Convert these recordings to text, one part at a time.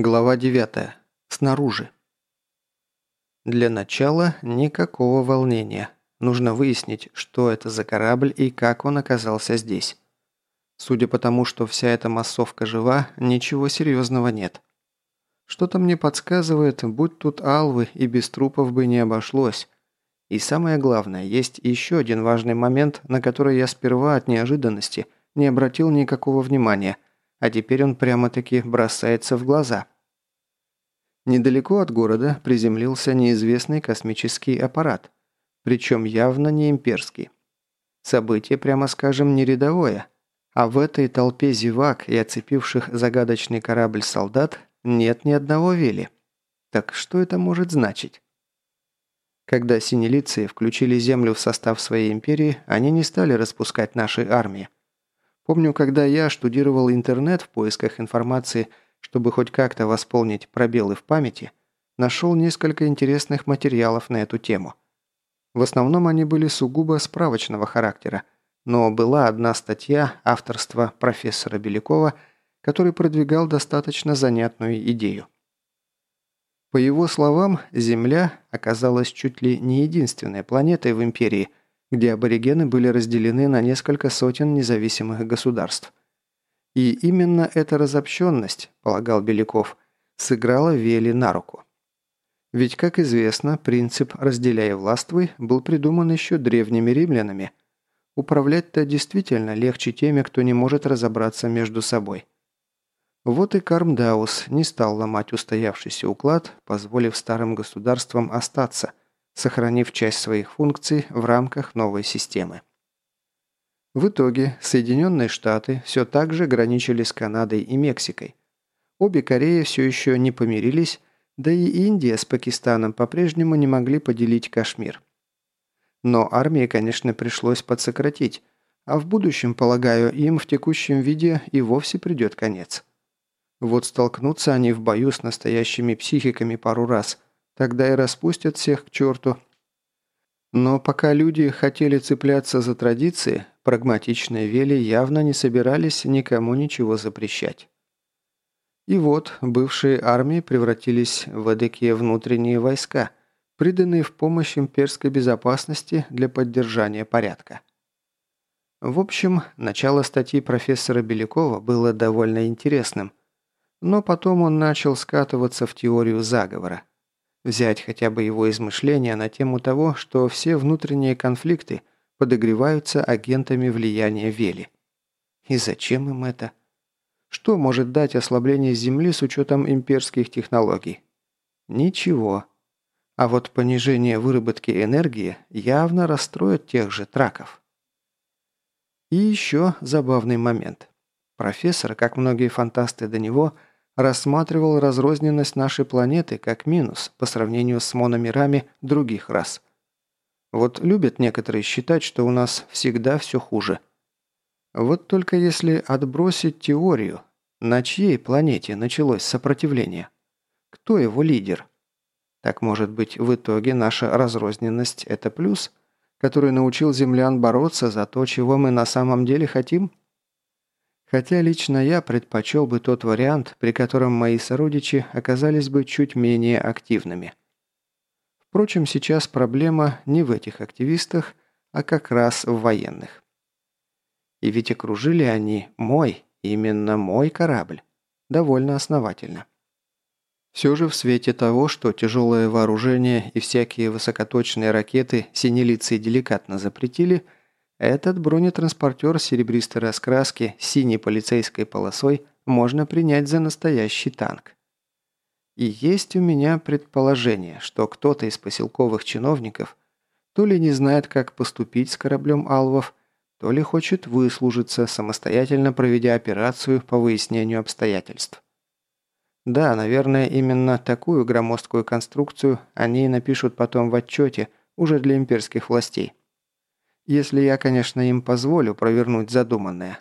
Глава 9. Снаружи. Для начала никакого волнения. Нужно выяснить, что это за корабль и как он оказался здесь. Судя по тому, что вся эта массовка жива, ничего серьезного нет. Что-то мне подсказывает, будь тут алвы и без трупов бы не обошлось. И самое главное, есть еще один важный момент, на который я сперва от неожиданности не обратил никакого внимания – а теперь он прямо-таки бросается в глаза. Недалеко от города приземлился неизвестный космический аппарат, причем явно не имперский. Событие, прямо скажем, не рядовое, а в этой толпе зевак и оцепивших загадочный корабль солдат нет ни одного вели. Так что это может значить? Когда синелицы включили Землю в состав своей империи, они не стали распускать наши армии. Помню, когда я штудировал интернет в поисках информации, чтобы хоть как-то восполнить пробелы в памяти, нашел несколько интересных материалов на эту тему. В основном они были сугубо справочного характера, но была одна статья авторства профессора Белякова, который продвигал достаточно занятную идею. По его словам, Земля оказалась чуть ли не единственной планетой в Империи, где аборигены были разделены на несколько сотен независимых государств. И именно эта разобщенность, полагал Беляков, сыграла Вели на руку. Ведь, как известно, принцип «разделяй властвуй» был придуман еще древними римлянами. Управлять-то действительно легче теми, кто не может разобраться между собой. Вот и Кармдаус не стал ломать устоявшийся уклад, позволив старым государствам остаться – сохранив часть своих функций в рамках новой системы. В итоге Соединенные Штаты все так же граничили с Канадой и Мексикой. Обе Кореи все еще не помирились, да и Индия с Пакистаном по-прежнему не могли поделить Кашмир. Но армии, конечно, пришлось подсократить, а в будущем, полагаю, им в текущем виде и вовсе придет конец. Вот столкнутся они в бою с настоящими психиками пару раз – Тогда и распустят всех к черту. Но пока люди хотели цепляться за традиции, прагматичные вели явно не собирались никому ничего запрещать. И вот бывшие армии превратились в эдакие внутренние войска, приданные в помощь имперской безопасности для поддержания порядка. В общем, начало статьи профессора Белякова было довольно интересным, но потом он начал скатываться в теорию заговора. Взять хотя бы его измышления на тему того, что все внутренние конфликты подогреваются агентами влияния Вели. И зачем им это? Что может дать ослабление Земли с учетом имперских технологий? Ничего. А вот понижение выработки энергии явно расстроит тех же траков. И еще забавный момент. Профессор, как многие фантасты до него, – рассматривал разрозненность нашей планеты как минус по сравнению с мономерами других рас. Вот любят некоторые считать, что у нас всегда все хуже. Вот только если отбросить теорию, на чьей планете началось сопротивление? Кто его лидер? Так может быть в итоге наша разрозненность – это плюс, который научил землян бороться за то, чего мы на самом деле хотим? Хотя лично я предпочел бы тот вариант, при котором мои сородичи оказались бы чуть менее активными. Впрочем, сейчас проблема не в этих активистах, а как раз в военных. И ведь окружили они мой, именно мой корабль. Довольно основательно. Все же в свете того, что тяжелое вооружение и всякие высокоточные ракеты синелицы деликатно запретили – этот бронетранспортер серебристой раскраски с синей полицейской полосой можно принять за настоящий танк. И есть у меня предположение, что кто-то из поселковых чиновников то ли не знает, как поступить с кораблем «Алвов», то ли хочет выслужиться, самостоятельно проведя операцию по выяснению обстоятельств. Да, наверное, именно такую громоздкую конструкцию они и напишут потом в отчете уже для имперских властей. Если я, конечно, им позволю провернуть задуманное.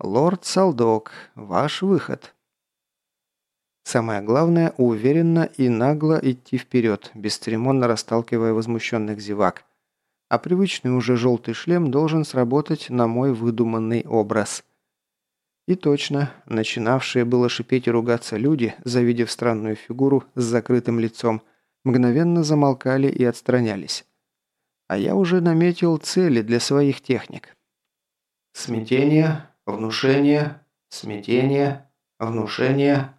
Лорд Салдок, ваш выход. Самое главное – уверенно и нагло идти вперед, бесцеремонно расталкивая возмущенных зевак. А привычный уже желтый шлем должен сработать на мой выдуманный образ. И точно, начинавшие было шипеть и ругаться люди, завидев странную фигуру с закрытым лицом, мгновенно замолкали и отстранялись. А я уже наметил цели для своих техник. Смятение, внушение, смятение, внушение.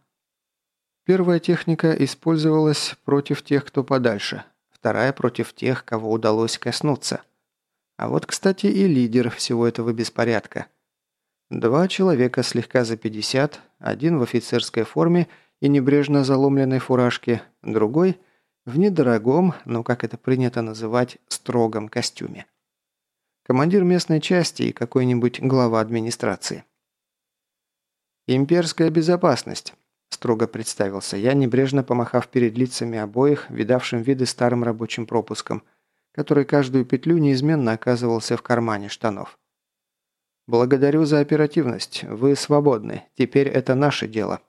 Первая техника использовалась против тех, кто подальше, вторая против тех, кого удалось коснуться. А вот, кстати, и лидер всего этого беспорядка. Два человека слегка за 50, один в офицерской форме и небрежно заломленной фуражке, другой – в недорогом, но, как это принято называть, строгом костюме. Командир местной части и какой-нибудь глава администрации. «Имперская безопасность», – строго представился я, небрежно помахав перед лицами обоих, видавшим виды старым рабочим пропуском, который каждую петлю неизменно оказывался в кармане штанов. «Благодарю за оперативность. Вы свободны. Теперь это наше дело».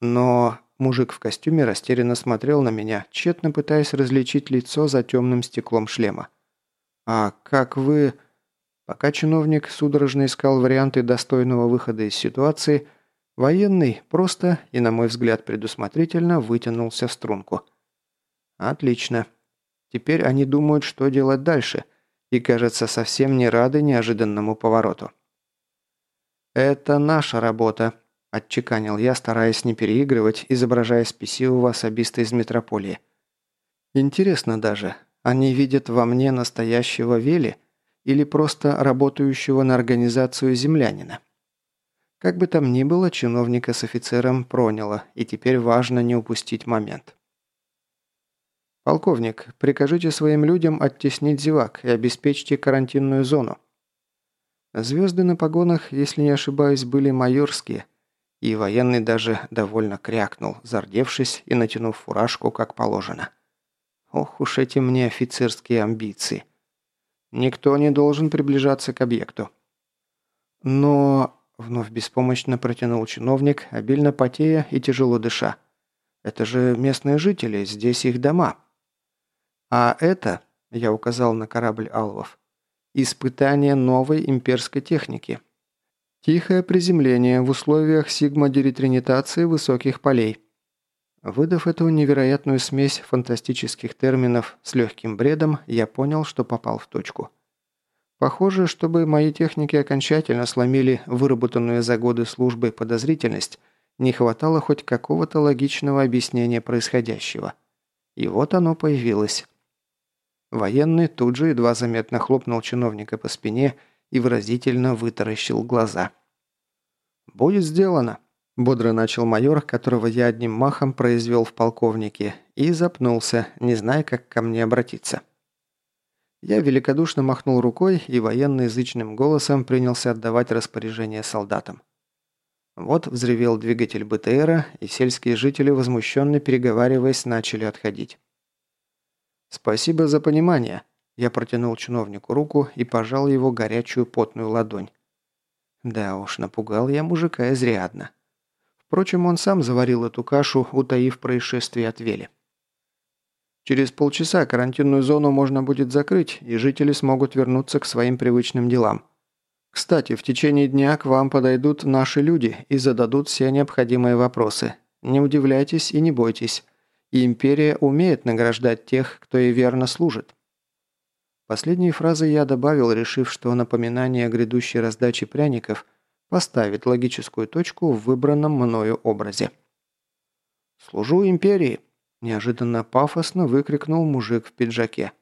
Но Мужик в костюме растерянно смотрел на меня, тщетно пытаясь различить лицо за темным стеклом шлема. «А как вы...» Пока чиновник судорожно искал варианты достойного выхода из ситуации, военный просто и, на мой взгляд, предусмотрительно вытянулся в струнку. «Отлично. Теперь они думают, что делать дальше, и, кажется, совсем не рады неожиданному повороту». «Это наша работа», Отчеканил я, стараясь не переигрывать, изображая спесивого особиста из метрополии. Интересно даже, они видят во мне настоящего Вели или просто работающего на организацию землянина? Как бы там ни было, чиновника с офицером проняло, и теперь важно не упустить момент. «Полковник, прикажите своим людям оттеснить зевак и обеспечьте карантинную зону». Звезды на погонах, если не ошибаюсь, были майорские – и военный даже довольно крякнул, зардевшись и натянув фуражку, как положено. Ох уж эти мне офицерские амбиции. Никто не должен приближаться к объекту. Но... Вновь беспомощно протянул чиновник, обильно потея и тяжело дыша. Это же местные жители, здесь их дома. А это, я указал на корабль Алвов, испытание новой имперской техники, Тихое приземление в условиях сигма-деритринитации высоких полей. Выдав эту невероятную смесь фантастических терминов с легким бредом, я понял, что попал в точку. Похоже, чтобы мои техники окончательно сломили выработанную за годы службы подозрительность, не хватало хоть какого-то логичного объяснения происходящего. И вот оно появилось. Военный тут же едва заметно хлопнул чиновника по спине и выразительно вытаращил глаза. «Будет сделано», – бодро начал майор, которого я одним махом произвел в полковнике, и запнулся, не зная, как ко мне обратиться. Я великодушно махнул рукой и военный язычным голосом принялся отдавать распоряжение солдатам. Вот взревел двигатель БТРа, и сельские жители, возмущенно переговариваясь, начали отходить. «Спасибо за понимание», я протянул чиновнику руку и пожал его горячую потную ладонь. Да уж, напугал я мужика изрядно. Впрочем, он сам заварил эту кашу, утаив происшествие от Вели. Через полчаса карантинную зону можно будет закрыть, и жители смогут вернуться к своим привычным делам. Кстати, в течение дня к вам подойдут наши люди и зададут все необходимые вопросы. Не удивляйтесь и не бойтесь. Империя умеет награждать тех, кто ей верно служит. Последние фразы я добавил, решив, что напоминание о грядущей раздаче пряников поставит логическую точку в выбранном мною образе. «Служу империи!» – неожиданно пафосно выкрикнул мужик в пиджаке.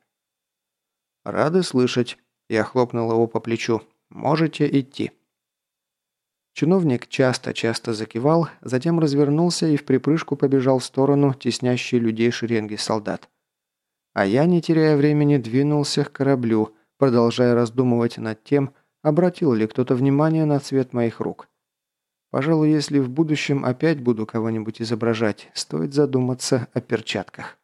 «Рады слышать!» – я хлопнул его по плечу. «Можете идти!» Чиновник часто-часто закивал, затем развернулся и в припрыжку побежал в сторону теснящей людей шеренги солдат. А я, не теряя времени, двинулся к кораблю, продолжая раздумывать над тем, обратил ли кто-то внимание на цвет моих рук. Пожалуй, если в будущем опять буду кого-нибудь изображать, стоит задуматься о перчатках.